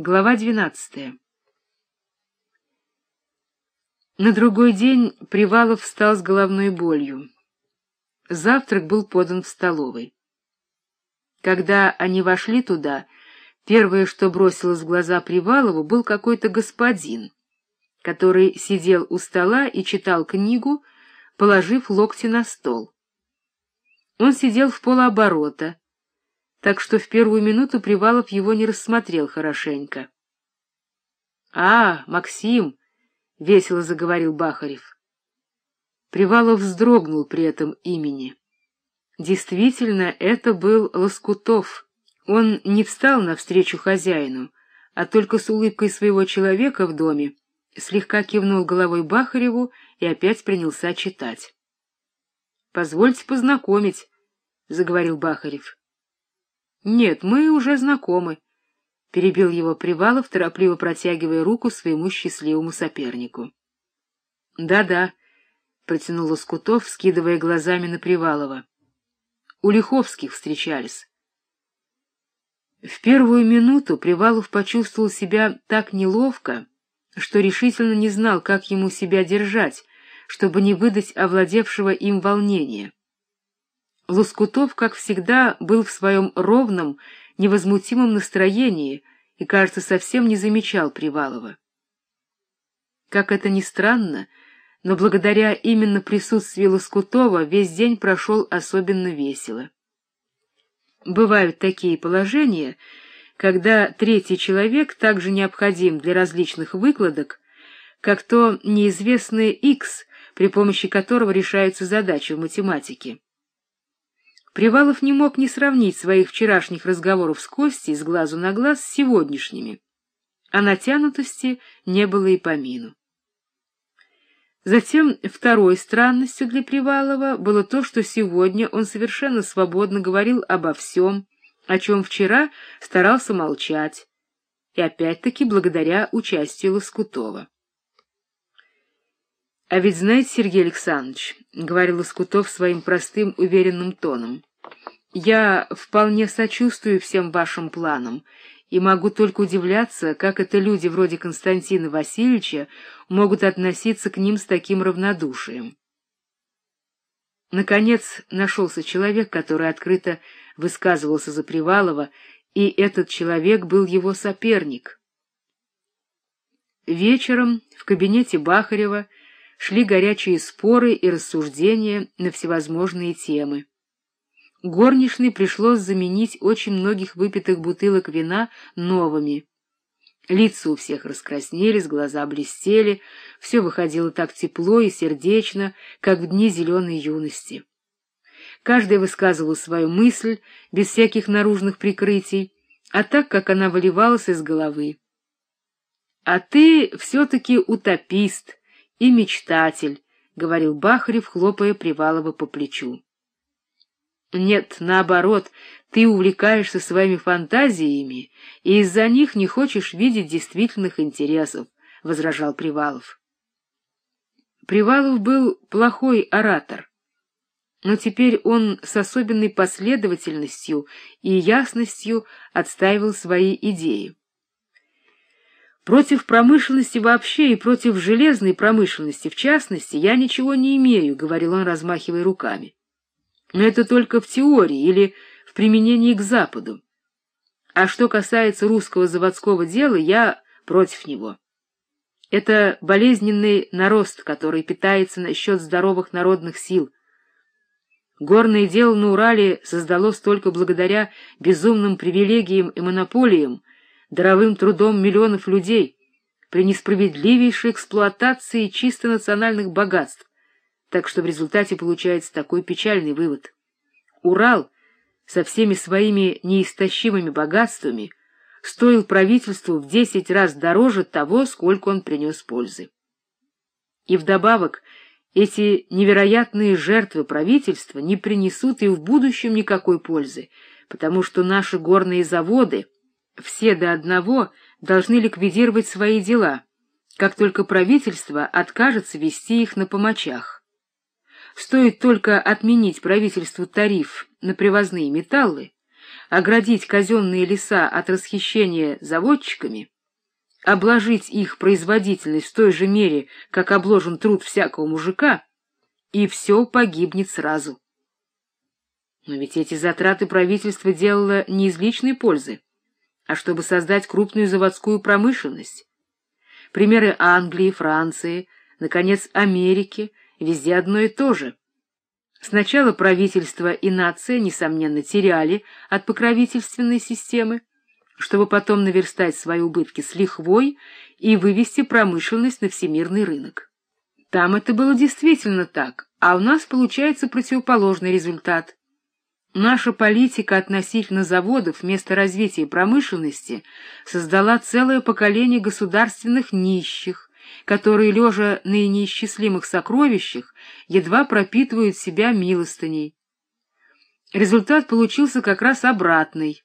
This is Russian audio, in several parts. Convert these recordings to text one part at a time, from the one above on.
Глава двенадцатая На другой день Привалов встал с головной болью. Завтрак был подан в столовой. Когда они вошли туда, первое, что бросилось в глаза Привалову, был какой-то господин, который сидел у стола и читал книгу, положив локти на стол. Он сидел в полуоборота, так что в первую минуту Привалов его не рассмотрел хорошенько. — А, Максим! — весело заговорил Бахарев. Привалов вздрогнул при этом имени. Действительно, это был Лоскутов. Он не встал навстречу хозяину, а только с улыбкой своего человека в доме слегка кивнул головой Бахареву и опять принялся читать. — Позвольте познакомить, — заговорил Бахарев. — Нет, мы уже знакомы, — перебил его Привалов, торопливо протягивая руку своему счастливому сопернику. «Да — Да-да, — протянул Лоскутов, скидывая глазами на Привалова. — У Лиховских встречались. В первую минуту Привалов почувствовал себя так неловко, что решительно не знал, как ему себя держать, чтобы не выдать овладевшего им волнения. Лоскутов, как всегда, был в своем ровном, невозмутимом настроении и, кажется, совсем не замечал Привалова. Как это ни странно, но благодаря именно присутствию Лоскутова весь день прошел особенно весело. Бывают такие положения, когда третий человек также необходим для различных выкладок, как то неизвестное X, при помощи которого решаются задачи в математике. Привалов не мог не сравнить своих вчерашних разговоров с Костей с глазу на глаз с сегодняшними, а натянутости не было и помину. Затем второй странностью для Привалова было то, что сегодня он совершенно свободно говорил обо всем, о чем вчера старался молчать, и опять-таки благодаря участию Лоскутова. — А ведь знаете, Сергей Александрович, — говорил Лоскутов своим простым, уверенным тоном, я вполне сочувствую всем вашим планам и могу только удивляться, как это люди вроде Константина Васильевича могут относиться к ним с таким равнодушием. Наконец нашелся человек, который открыто высказывался за Привалова, и этот человек был его соперник. Вечером в кабинете Бахарева шли горячие споры и рассуждения на всевозможные темы. Горничной пришлось заменить очень многих выпитых бутылок вина новыми. Лица у всех раскраснелись, глаза блестели, все выходило так тепло и сердечно, как в дни зеленой юности. Каждый высказывал свою мысль, без всяких наружных прикрытий, а так, как она выливалась из головы. — А ты все-таки утопист и мечтатель, — говорил Бахарев, хлопая Привалова по плечу. Нет, наоборот, ты увлекаешься своими фантазиями и из-за них не хочешь видеть действительных интересов, — возражал Привалов. Привалов был плохой оратор, но теперь он с особенной последовательностью и ясностью отстаивал свои идеи. Против промышленности вообще и против железной промышленности в частности я ничего не имею, — говорил он, размахивая руками. Но это только в теории или в применении к Западу. А что касается русского заводского дела, я против него. Это болезненный нарост, который питается на счет здоровых народных сил. Горное дело на Урале создалось только благодаря безумным привилегиям и монополиям, даровым трудом миллионов людей, при несправедливейшей эксплуатации чисто национальных богатств, так что в результате получается такой печальный вывод. Урал со всеми своими неистощимыми богатствами стоил правительству в десять раз дороже того, сколько он принес пользы. И вдобавок эти невероятные жертвы правительства не принесут и в будущем никакой пользы, потому что наши горные заводы все до одного должны ликвидировать свои дела, как только правительство откажется вести их на помочах. Стоит только отменить правительству тариф на привозные металлы, оградить казенные леса от расхищения заводчиками, обложить их производительность в той же мере, как обложен труд всякого мужика, и все погибнет сразу. Но ведь эти затраты правительство делало не из личной пользы, а чтобы создать крупную заводскую промышленность. Примеры Англии, Франции, наконец, Америки — везде одно и то же. Сначала правительство и нация, несомненно, теряли от покровительственной системы, чтобы потом наверстать свои убытки с лихвой и вывести промышленность на всемирный рынок. Там это было действительно так, а у нас получается противоположный результат. Наша политика относительно заводов вместо развития промышленности создала целое поколение государственных нищих, которые, лежа на неисчислимых сокровищах, едва пропитывают себя милостыней. Результат получился как раз обратный.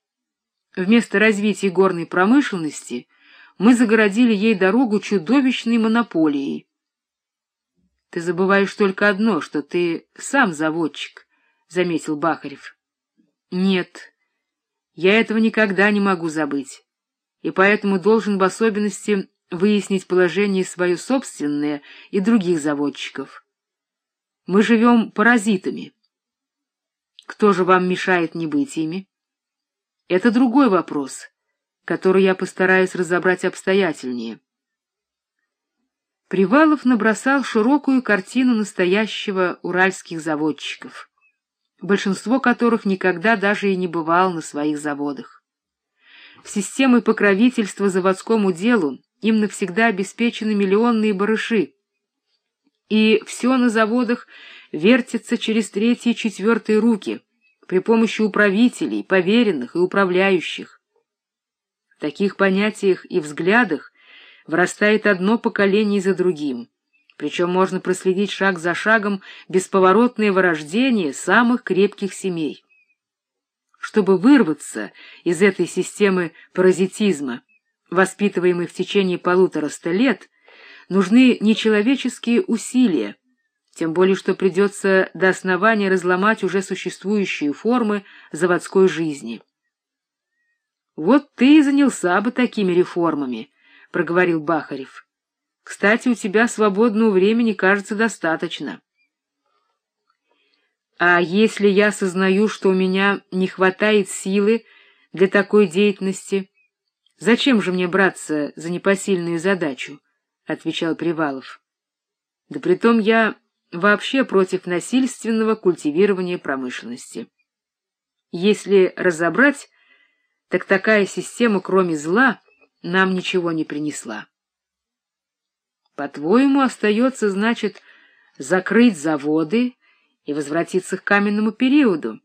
Вместо развития горной промышленности мы загородили ей дорогу чудовищной монополией. Ты забываешь только одно, что ты сам заводчик, — заметил Бахарев. Нет, я этого никогда не могу забыть, и поэтому должен в особенности выяснить положение свое собственное и других заводчиков. Мы живем паразитами. Кто же вам мешает не быть ими? Это другой вопрос, который я постараюсь разобрать обстоятельнее. Привалов набросал широкую картину настоящего уральских заводчиков, большинство которых никогда даже и не бывал на своих заводах. В системы покровительства заводскому делу им навсегда обеспечены миллионные барыши, и все на заводах вертится через третьи и четвертые руки — при помощи управителей, поверенных и управляющих. В таких понятиях и взглядах вырастает одно поколение за другим, причем можно проследить шаг за шагом бесповоротное вырождение самых крепких семей. Чтобы вырваться из этой системы паразитизма, воспитываемой в течение полутораста лет, нужны нечеловеческие усилия, тем более что придется до основания разломать уже существующие формы заводской жизни. «Вот ты и занялся бы такими реформами», — проговорил Бахарев. «Кстати, у тебя свободного времени, кажется, достаточно». «А если я сознаю, что у меня не хватает силы для такой деятельности, зачем же мне браться за непосильную задачу?» — отвечал Привалов. «Да притом я вообще против насильственного культивирования промышленности. Если разобрать, так такая система, кроме зла, нам ничего не принесла. По-твоему, остается, значит, закрыть заводы и возвратиться к каменному периоду.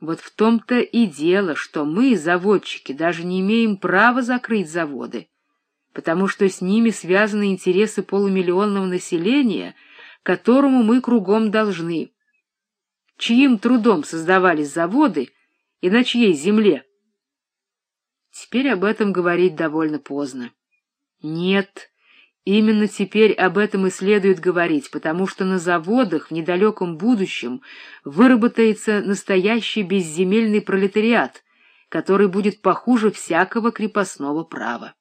Вот в том-то и дело, что мы, заводчики, даже не имеем права закрыть заводы, потому что с ними связаны интересы полумиллионного населения — которому мы кругом должны. Чьим трудом создавались заводы и на чьей земле? Теперь об этом говорить довольно поздно. Нет, именно теперь об этом и следует говорить, потому что на заводах в недалеком будущем выработается настоящий безземельный пролетариат, который будет похуже всякого крепостного права.